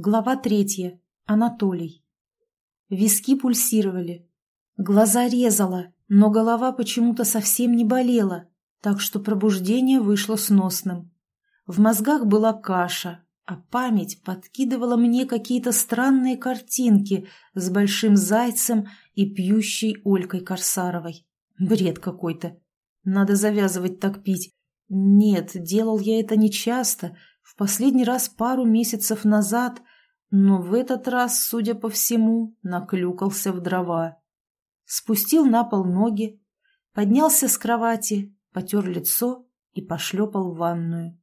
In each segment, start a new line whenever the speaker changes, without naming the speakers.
Глава третья. Анатолий. Виски пульсировали. Глаза резало, но голова почему-то совсем не болела, так что пробуждение вышло сносным. В мозгах была каша, а память подкидывала мне какие-то странные картинки с большим зайцем и пьющей Олькой Корсаровой. Бред какой-то. Надо завязывать так пить. Нет, делал я это нечасто, в последний раз пару месяцев назад, но в этот раз, судя по всему, наклюкался в дрова. Спустил на пол ноги, поднялся с кровати, потер лицо и пошлепал в ванную.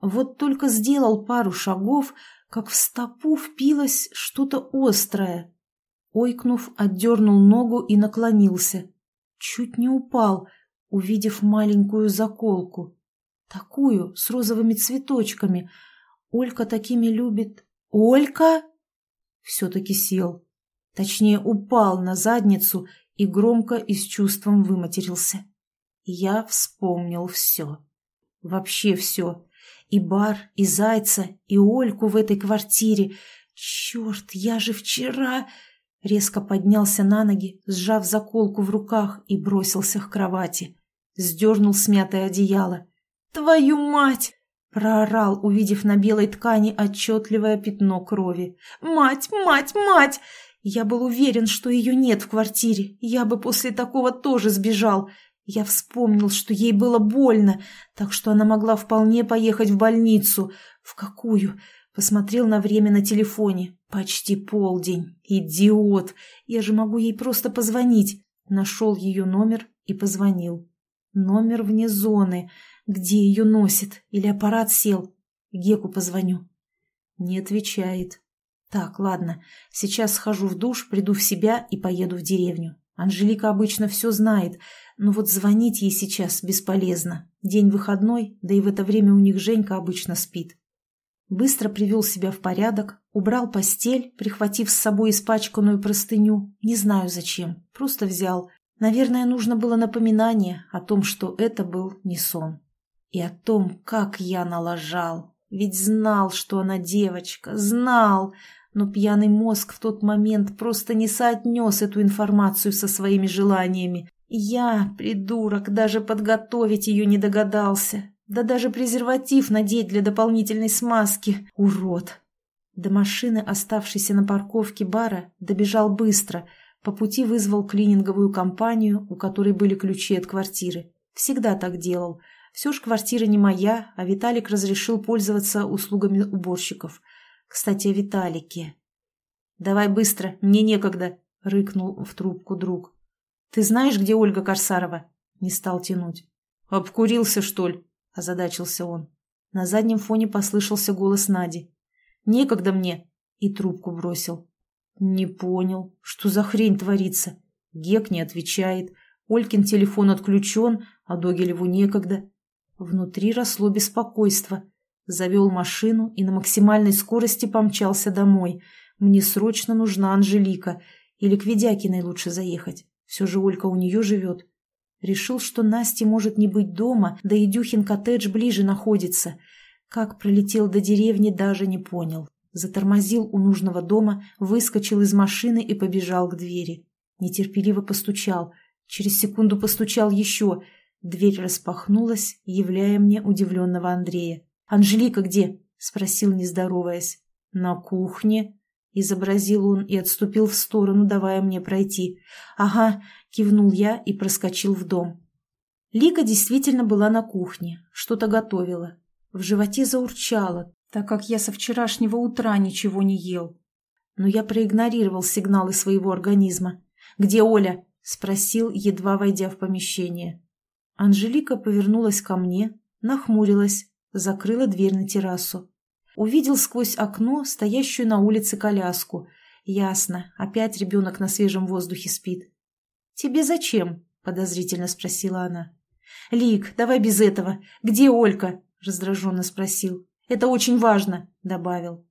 Вот только сделал пару шагов, как в стопу впилось что-то острое. Ойкнув, отдернул ногу и наклонился. Чуть не упал, увидев маленькую заколку. Такую, с розовыми цветочками. Олька такими любит. «Олька?» Все-таки сел. Точнее, упал на задницу и громко и с чувством выматерился. Я вспомнил все. Вообще все. И бар, и зайца, и Ольку в этой квартире. Черт, я же вчера... Резко поднялся на ноги, сжав заколку в руках и бросился к кровати. Сдернул смятое одеяло. «Твою мать!» — проорал, увидев на белой ткани отчетливое пятно крови. «Мать, мать, мать!» Я был уверен, что ее нет в квартире. Я бы после такого тоже сбежал. Я вспомнил, что ей было больно, так что она могла вполне поехать в больницу. В какую? Посмотрел на время на телефоне. Почти полдень. Идиот! Я же могу ей просто позвонить. Нашел ее номер и позвонил. Номер вне зоны. Где ее носит? Или аппарат сел? Геку позвоню. Не отвечает. Так, ладно. Сейчас схожу в душ, приду в себя и поеду в деревню. Анжелика обычно все знает, но вот звонить ей сейчас бесполезно. День выходной, да и в это время у них Женька обычно спит. Быстро привел себя в порядок, убрал постель, прихватив с собой испачканную простыню. Не знаю зачем, просто взял. Наверное, нужно было напоминание о том, что это был не сон. И о том, как я налажал. Ведь знал, что она девочка, знал, но пьяный мозг в тот момент просто не соотнес эту информацию со своими желаниями. Я, придурок, даже подготовить ее не догадался. Да даже презерватив надеть для дополнительной смазки. Урод. До машины, оставшейся на парковке бара, добежал быстро. По пути вызвал клининговую компанию, у которой были ключи от квартиры. Всегда так делал. Все ж квартира не моя, а Виталик разрешил пользоваться услугами уборщиков. Кстати, о Виталике. «Давай быстро, мне некогда», — рыкнул в трубку друг. «Ты знаешь, где Ольга Корсарова?» Не стал тянуть. «Обкурился, что ли?» — озадачился он. На заднем фоне послышался голос Нади. «Некогда мне!» — и трубку бросил. «Не понял, что за хрень творится?» Гек не отвечает. Олькин телефон отключен, а Догилеву некогда. Внутри росло беспокойство. Завел машину и на максимальной скорости помчался домой. Мне срочно нужна Анжелика. Или к Ведякиной лучше заехать. Все же Олька у нее живет. Решил, что Насте может не быть дома, да и Дюхин коттедж ближе находится. Как пролетел до деревни, даже не понял. Затормозил у нужного дома, выскочил из машины и побежал к двери. Нетерпеливо постучал. Через секунду постучал еще. Дверь распахнулась, являя мне удивленного Андрея. «Анжелика где?» — спросил, не здороваясь. «На кухне», — изобразил он и отступил в сторону, давая мне пройти. «Ага», — кивнул я и проскочил в дом. Лика действительно была на кухне, что-то готовила. В животе заурчало, так как я со вчерашнего утра ничего не ел. Но я проигнорировал сигналы своего организма. «Где Оля?» — спросил, едва войдя в помещение. Анжелика повернулась ко мне, нахмурилась, закрыла дверь на террасу. Увидел сквозь окно стоящую на улице коляску. Ясно, опять ребенок на свежем воздухе спит. «Тебе зачем?» – подозрительно спросила она. «Лик, давай без этого. Где Олька?» – раздраженно спросил. «Это очень важно», – добавил.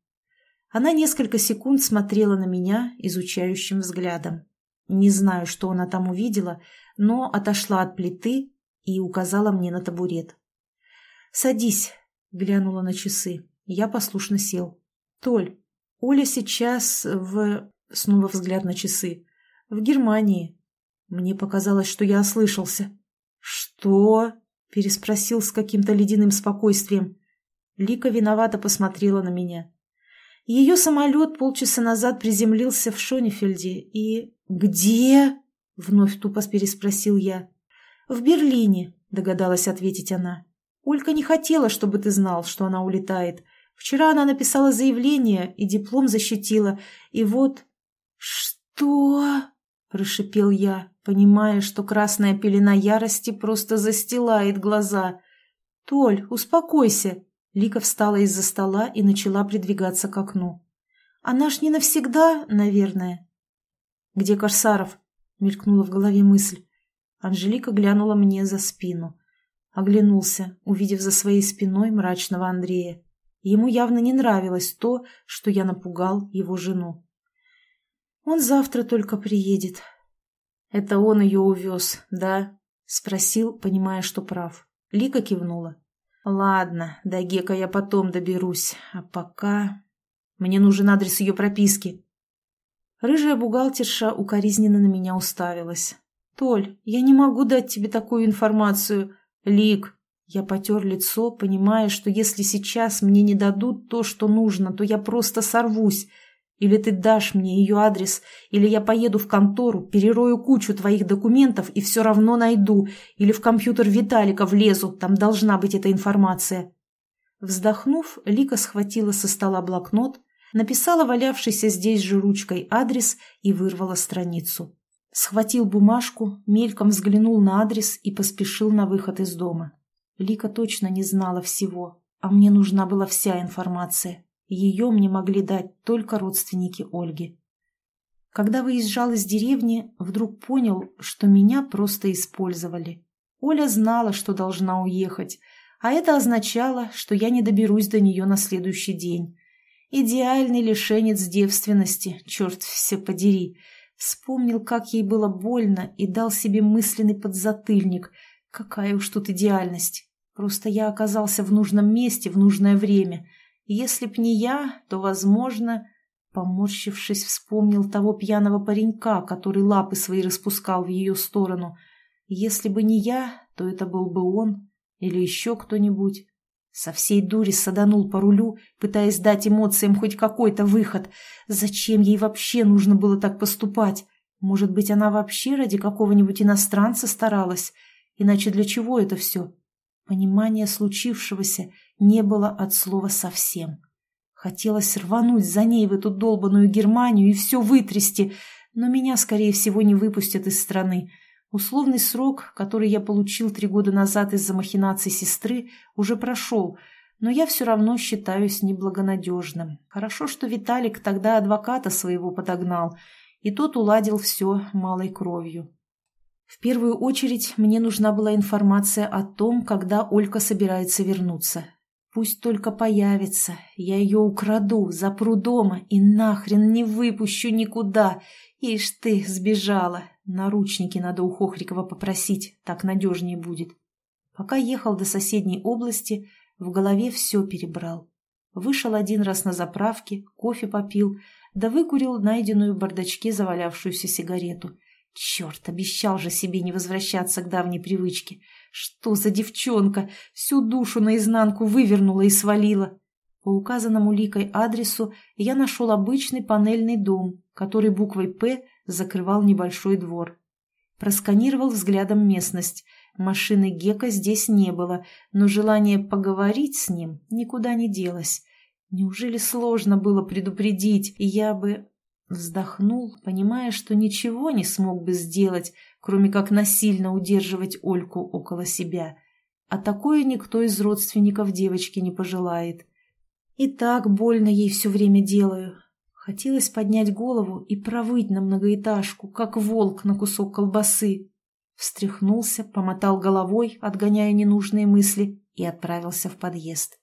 Она несколько секунд смотрела на меня изучающим взглядом. Не знаю, что она там увидела, но отошла от плиты и указала мне на табурет. «Садись», — глянула на часы. Я послушно сел. «Толь, Оля сейчас в... Снова взгляд на часы. В Германии. Мне показалось, что я ослышался. «Что?» – переспросил с каким-то ледяным спокойствием. Лика виновато посмотрела на меня. Ее самолет полчаса назад приземлился в Шонефельде и... «Где?» — вновь тупо переспросил я. «В Берлине», — догадалась ответить она. «Олька не хотела, чтобы ты знал, что она улетает. Вчера она написала заявление и диплом защитила, и вот...» «Что?» — прошипел я, понимая, что красная пелена ярости просто застилает глаза. «Толь, успокойся!» Лика встала из-за стола и начала придвигаться к окну. «Она ж не навсегда, наверное». «Где Корсаров?» — мелькнула в голове мысль. Анжелика глянула мне за спину. Оглянулся, увидев за своей спиной мрачного Андрея. Ему явно не нравилось то, что я напугал его жену. «Он завтра только приедет». «Это он ее увез, да?» — спросил, понимая, что прав. Лика кивнула. «Ладно, до Гека я потом доберусь, а пока...» «Мне нужен адрес ее прописки», Рыжая бухгалтерша укоризненно на меня уставилась. «Толь, я не могу дать тебе такую информацию. Лик!» Я потер лицо, понимая, что если сейчас мне не дадут то, что нужно, то я просто сорвусь. Или ты дашь мне ее адрес, или я поеду в контору, перерою кучу твоих документов и все равно найду, или в компьютер Виталика влезу, там должна быть эта информация. Вздохнув, Лика схватила со стола блокнот, написала валявшийся здесь же ручкой адрес и вырвала страницу. Схватил бумажку, мельком взглянул на адрес и поспешил на выход из дома. Лика точно не знала всего, а мне нужна была вся информация. Ее мне могли дать только родственники Ольги. Когда выезжал из деревни, вдруг понял, что меня просто использовали. Оля знала, что должна уехать, а это означало, что я не доберусь до нее на следующий день. Идеальный лишенец девственности, черт все подери. Вспомнил, как ей было больно, и дал себе мысленный подзатыльник. Какая уж тут идеальность. Просто я оказался в нужном месте в нужное время. Если б не я, то, возможно... Поморщившись, вспомнил того пьяного паренька, который лапы свои распускал в ее сторону. Если бы не я, то это был бы он или еще кто-нибудь. Со всей дури саданул по рулю, пытаясь дать эмоциям хоть какой-то выход. Зачем ей вообще нужно было так поступать? Может быть, она вообще ради какого-нибудь иностранца старалась? Иначе для чего это все? Понимания случившегося не было от слова совсем. Хотелось рвануть за ней в эту долбаную Германию и все вытрясти, но меня, скорее всего, не выпустят из страны. Условный срок, который я получил три года назад из-за махинаций сестры, уже прошел, но я все равно считаюсь неблагонадежным. Хорошо, что Виталик тогда адвоката своего подогнал, и тот уладил все малой кровью. В первую очередь мне нужна была информация о том, когда Олька собирается вернуться. Пусть только появится, я ее украду, запру дома и нахрен не выпущу никуда. Ишь ты, сбежала, Наручники надо у Хохрикова попросить, так надежнее будет. Пока ехал до соседней области, в голове все перебрал. Вышел один раз на заправке, кофе попил, да выкурил найденную в бардачке завалявшуюся сигарету. Черт, обещал же себе не возвращаться к давней привычке. Что за девчонка? Всю душу наизнанку вывернула и свалила. По указанному Ликой адресу я нашел обычный панельный дом, который буквой «П» закрывал небольшой двор. Просканировал взглядом местность. Машины Гека здесь не было, но желание поговорить с ним никуда не делось. Неужели сложно было предупредить, и я бы... Вздохнул, понимая, что ничего не смог бы сделать, кроме как насильно удерживать Ольку около себя. А такое никто из родственников девочки не пожелает. И так больно ей все время делаю, Хотелось поднять голову и провыть на многоэтажку, как волк на кусок колбасы. Встряхнулся, помотал головой, отгоняя ненужные мысли, и отправился в подъезд.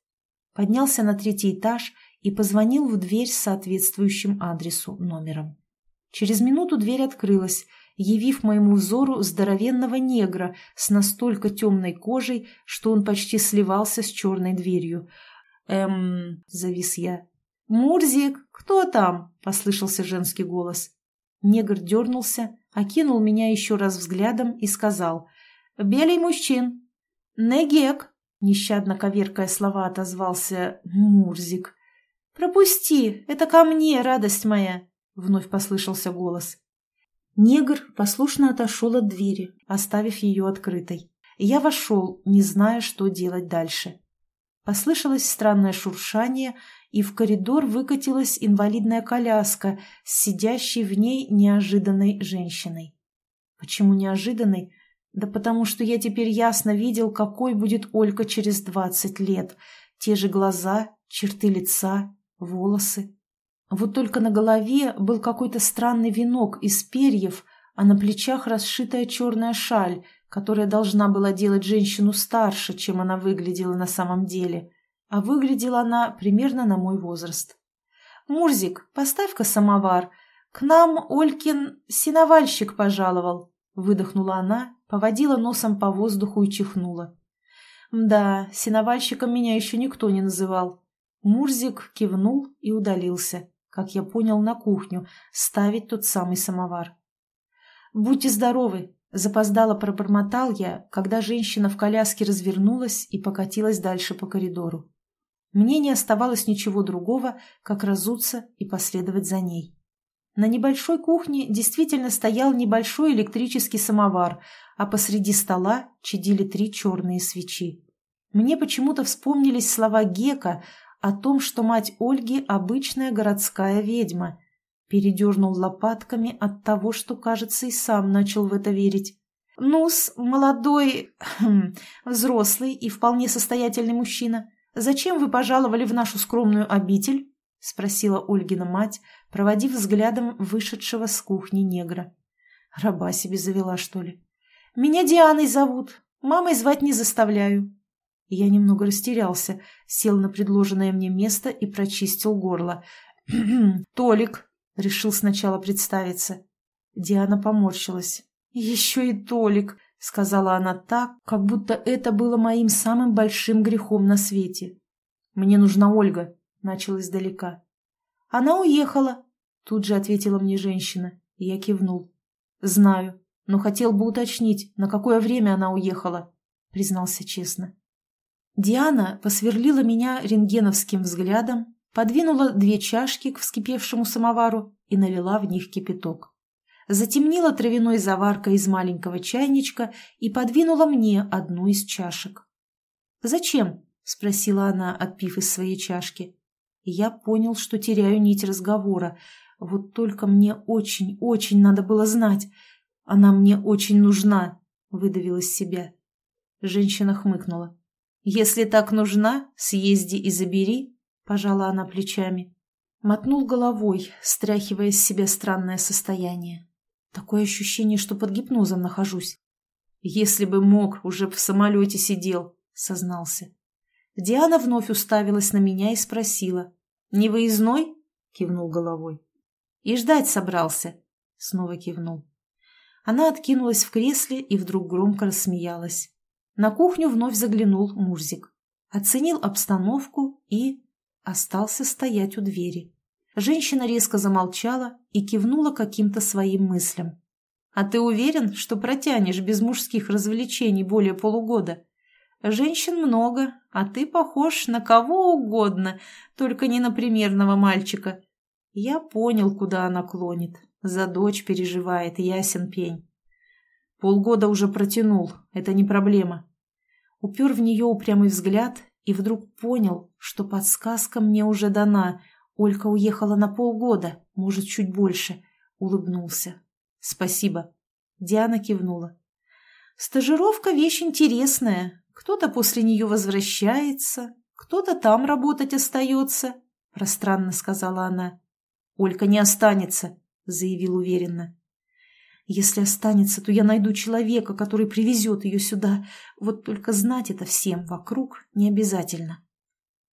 Поднялся на третий этаж и позвонил в дверь с соответствующим адресу номером. Через минуту дверь открылась, явив моему взору здоровенного негра с настолько темной кожей, что он почти сливался с черной дверью. «Эм...» — завис я. «Мурзик, кто там?» – послышался женский голос. Негр дернулся, окинул меня еще раз взглядом и сказал «Белый мужчин». «Негек», – нещадно коверкая слова отозвался Мурзик. «Пропусти, это ко мне, радость моя», — вновь послышался голос. Негр послушно отошел от двери, оставив ее открытой. Я вошел, не зная, что делать дальше. Послышалось странное шуршание, и в коридор выкатилась инвалидная коляска с сидящей в ней неожиданной женщиной. Почему неожиданной? Да потому что я теперь ясно видел, какой будет Олька через двадцать лет. Те же глаза, черты лица, волосы. Вот только на голове был какой-то странный венок из перьев, а на плечах расшитая черная шаль, которая должна была делать женщину старше, чем она выглядела на самом деле. А выглядела она примерно на мой возраст. «Мурзик, поставь-ка самовар. К нам Олькин синовальщик пожаловал», — выдохнула она, поводила носом по воздуху и чихнула. «Да, синовальщиком меня еще никто не называл. Мурзик кивнул и удалился, как я понял, на кухню, ставить тот самый самовар. «Будьте здоровы!» – запоздало пробормотал я, когда женщина в коляске развернулась и покатилась дальше по коридору. Мне не оставалось ничего другого, как разуться и последовать за ней. На небольшой кухне действительно стоял небольшой электрический самовар, а посреди стола чадили три черные свечи. Мне почему-то вспомнились слова Гека о том, что мать Ольги – обычная городская ведьма. Передернул лопатками от того, что, кажется, и сам начал в это верить. «Ну-с, молодой, хм, взрослый и вполне состоятельный мужчина, зачем вы пожаловали в нашу скромную обитель?» – спросила Ольгина мать, проводив взглядом вышедшего с кухни негра. Раба себе завела, что ли? «Меня Дианой зовут. Мамой звать не заставляю. Я немного растерялся, сел на предложенное мне место и прочистил горло. «Толик!» — решил сначала представиться. Диана поморщилась. «Еще и Толик!» — сказала она так, как будто это было моим самым большим грехом на свете. «Мне нужна Ольга», — начал издалека. «Она уехала», — тут же ответила мне женщина, я кивнул. «Знаю, но хотел бы уточнить, на какое время она уехала», — признался честно. Диана посверлила меня рентгеновским взглядом, подвинула две чашки к вскипевшему самовару и налила в них кипяток. Затемнила травяной заваркой из маленького чайничка и подвинула мне одну из чашек. «Зачем?» — спросила она, отпив из своей чашки. Я понял, что теряю нить разговора. Вот только мне очень-очень надо было знать. Она мне очень нужна, — выдавил из себя. Женщина хмыкнула. «Если так нужна, съезди и забери», — пожала она плечами. Мотнул головой, стряхивая с себя странное состояние. Такое ощущение, что под гипнозом нахожусь. «Если бы мог, уже в самолете сидел», — сознался. Диана вновь уставилась на меня и спросила. «Не выездной?» — кивнул головой. «И ждать собрался?» — снова кивнул. Она откинулась в кресле и вдруг громко рассмеялась. На кухню вновь заглянул Мурзик. Оценил обстановку и... остался стоять у двери. Женщина резко замолчала и кивнула каким-то своим мыслям. «А ты уверен, что протянешь без мужских развлечений более полугода? Женщин много, а ты похож на кого угодно, только не на примерного мальчика». Я понял, куда она клонит. За дочь переживает, ясен пень. Полгода уже протянул, это не проблема. Упер в нее упрямый взгляд и вдруг понял, что подсказка мне уже дана. Олька уехала на полгода, может, чуть больше. Улыбнулся. «Спасибо». Диана кивнула. «Стажировка — вещь интересная. Кто-то после нее возвращается, кто-то там работать остается», — пространно сказала она. «Олька не останется», — заявил уверенно. Если останется, то я найду человека, который привезет ее сюда. Вот только знать это всем вокруг не обязательно.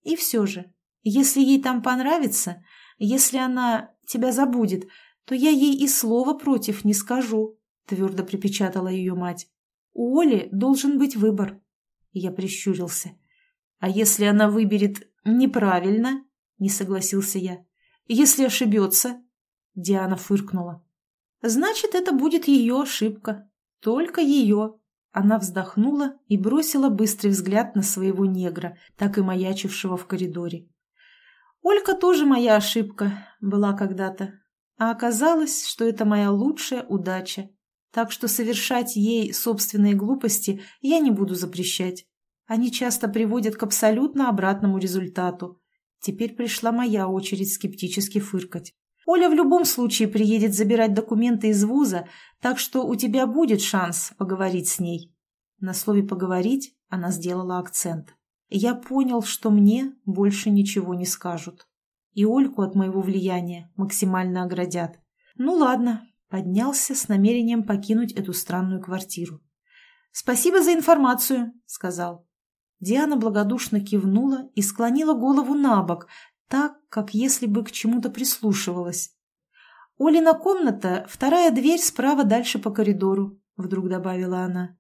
И все же, если ей там понравится, если она тебя забудет, то я ей и слова против не скажу, твердо припечатала ее мать. У Оли должен быть выбор. Я прищурился. А если она выберет неправильно? — не согласился я. «Если ошибется?» Диана фыркнула. «Значит, это будет ее ошибка. Только ее». Она вздохнула и бросила быстрый взгляд на своего негра, так и маячившего в коридоре. «Олька тоже моя ошибка была когда-то, а оказалось, что это моя лучшая удача, так что совершать ей собственные глупости я не буду запрещать. Они часто приводят к абсолютно обратному результату. Теперь пришла моя очередь скептически фыркать. Оля в любом случае приедет забирать документы из вуза, так что у тебя будет шанс поговорить с ней. На слове «поговорить» она сделала акцент. Я понял, что мне больше ничего не скажут. И Ольку от моего влияния максимально оградят. Ну ладно, поднялся с намерением покинуть эту странную квартиру. «Спасибо за информацию», — сказал. Диана благодушно кивнула и склонила голову на бок, так, как если бы к чему-то прислушивалась. «Олина комната, вторая дверь справа дальше по коридору», — вдруг добавила она.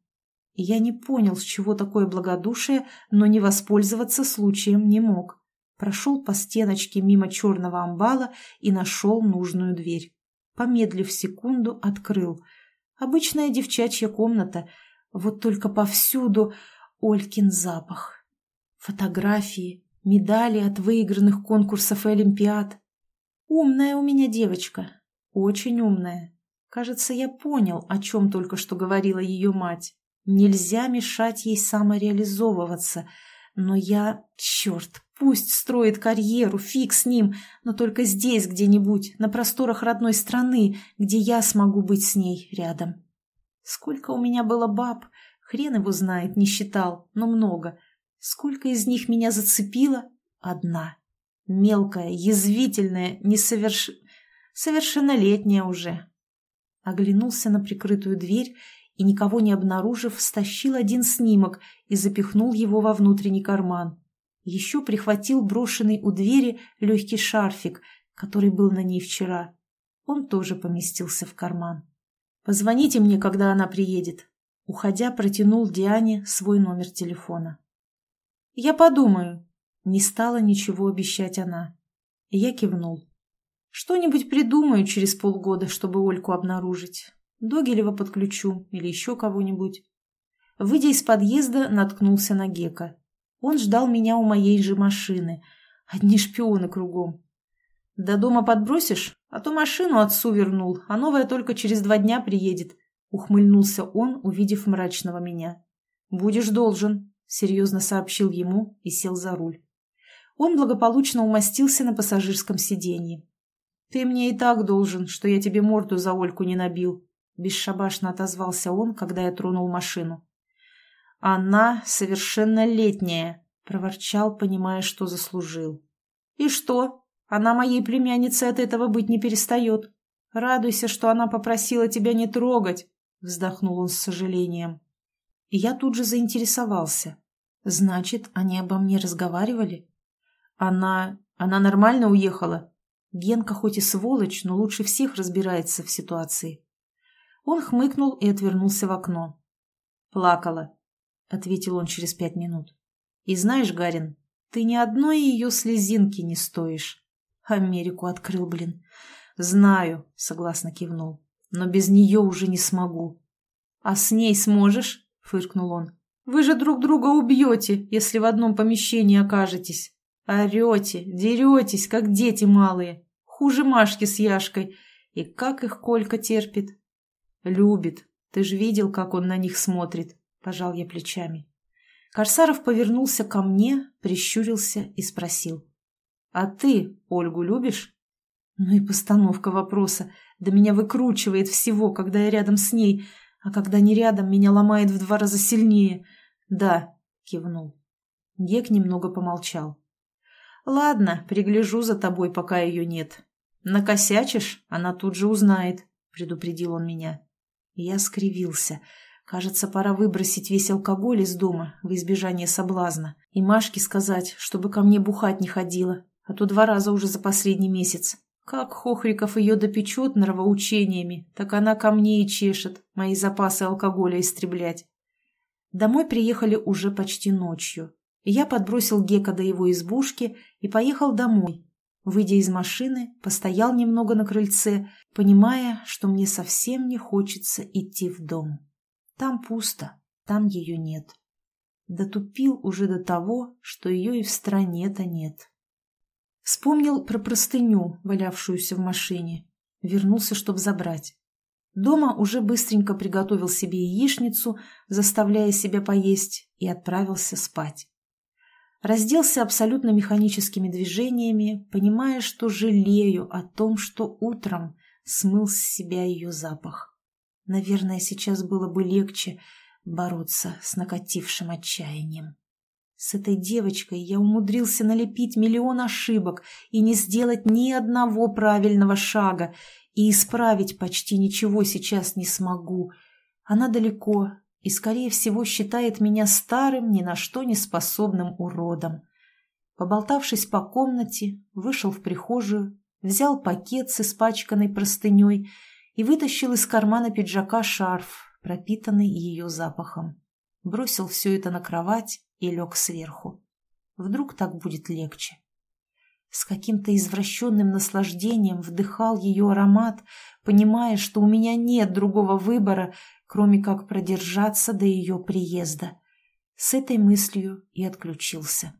Я не понял, с чего такое благодушие, но не воспользоваться случаем не мог. Прошел по стеночке мимо черного амбала и нашел нужную дверь. Помедлив секунду, открыл. Обычная девчачья комната, вот только повсюду Олькин запах. Фотографии, медали от выигранных конкурсов и олимпиад. Умная у меня девочка, очень умная. Кажется, я понял, о чем только что говорила ее мать. Нельзя мешать ей самореализовываться. Но я... Черт, пусть строит карьеру, фиг с ним, но только здесь где-нибудь, на просторах родной страны, где я смогу быть с ней рядом. Сколько у меня было баб, хрен его знает, не считал, но много. Сколько из них меня зацепило? Одна. Мелкая, язвительная, несоверш... совершеннолетняя уже. Оглянулся на прикрытую дверь и, никого не обнаружив, стащил один снимок и запихнул его во внутренний карман. Еще прихватил брошенный у двери легкий шарфик, который был на ней вчера. Он тоже поместился в карман. «Позвоните мне, когда она приедет». Уходя, протянул Диане свой номер телефона. «Я подумаю», — не стала ничего обещать она. Я кивнул. «Что-нибудь придумаю через полгода, чтобы Ольку обнаружить. Догилева подключу или еще кого-нибудь. Выйдя из подъезда, наткнулся на Гека. Он ждал меня у моей же машины. Одни шпионы кругом. «До дома подбросишь? А то машину отцу вернул, а новая только через два дня приедет», — ухмыльнулся он, увидев мрачного меня. «Будешь должен», — серьезно сообщил ему и сел за руль. Он благополучно умостился на пассажирском сиденье. «Ты мне и так должен, что я тебе морду за Ольку не набил», бесшабашно отозвался он, когда я тронул машину. «Она совершеннолетняя», — проворчал, понимая, что заслужил. «И что? Она моей племянницей от этого быть не перестает. Радуйся, что она попросила тебя не трогать», — вздохнул он с сожалением. Я тут же заинтересовался. «Значит, они обо мне разговаривали?» «Она... она нормально уехала?» Генка хоть и сволочь, но лучше всех разбирается в ситуации. Он хмыкнул и отвернулся в окно. «Плакала», — ответил он через пять минут. «И знаешь, Гарин, ты ни одной ее слезинки не стоишь». Америку открыл, блин. «Знаю», — согласно кивнул, — «но без нее уже не смогу». «А с ней сможешь?» — фыркнул он. «Вы же друг друга убьете, если в одном помещении окажетесь. Орете, деретесь, как дети малые. Хуже Машки с Яшкой. И как их Колька терпит?» «Любит. Ты же видел, как он на них смотрит», — пожал я плечами. Корсаров повернулся ко мне, прищурился и спросил. «А ты Ольгу любишь?» Ну и постановка вопроса. Да меня выкручивает всего, когда я рядом с ней, а когда не рядом, меня ломает в два раза сильнее. «Да», — кивнул. Гек немного помолчал. «Ладно, пригляжу за тобой, пока ее нет. Накосячишь, она тут же узнает», — предупредил он меня. Я скривился. Кажется, пора выбросить весь алкоголь из дома в избежание соблазна. И Машке сказать, чтобы ко мне бухать не ходила, а то два раза уже за последний месяц. Как Хохриков ее допечет нравоучениями, так она ко мне и чешет мои запасы алкоголя истреблять. Домой приехали уже почти ночью. Я подбросил Гека до его избушки и поехал домой, Выйдя из машины, постоял немного на крыльце, понимая, что мне совсем не хочется идти в дом. Там пусто, там ее нет. Дотупил уже до того, что ее и в стране-то нет. Вспомнил про простыню, валявшуюся в машине. Вернулся, чтобы забрать. Дома уже быстренько приготовил себе яичницу, заставляя себя поесть, и отправился спать. Разделся абсолютно механическими движениями, понимая, что жалею о том, что утром смыл с себя ее запах. Наверное, сейчас было бы легче бороться с накатившим отчаянием. С этой девочкой я умудрился налепить миллион ошибок и не сделать ни одного правильного шага, и исправить почти ничего сейчас не смогу. Она далеко и, скорее всего, считает меня старым, ни на что не способным уродом. Поболтавшись по комнате, вышел в прихожую, взял пакет с испачканной простыней и вытащил из кармана пиджака шарф, пропитанный ее запахом. Бросил все это на кровать и лег сверху. Вдруг так будет легче. С каким-то извращенным наслаждением вдыхал ее аромат, понимая, что у меня нет другого выбора, кроме как продержаться до ее приезда. С этой мыслью и отключился.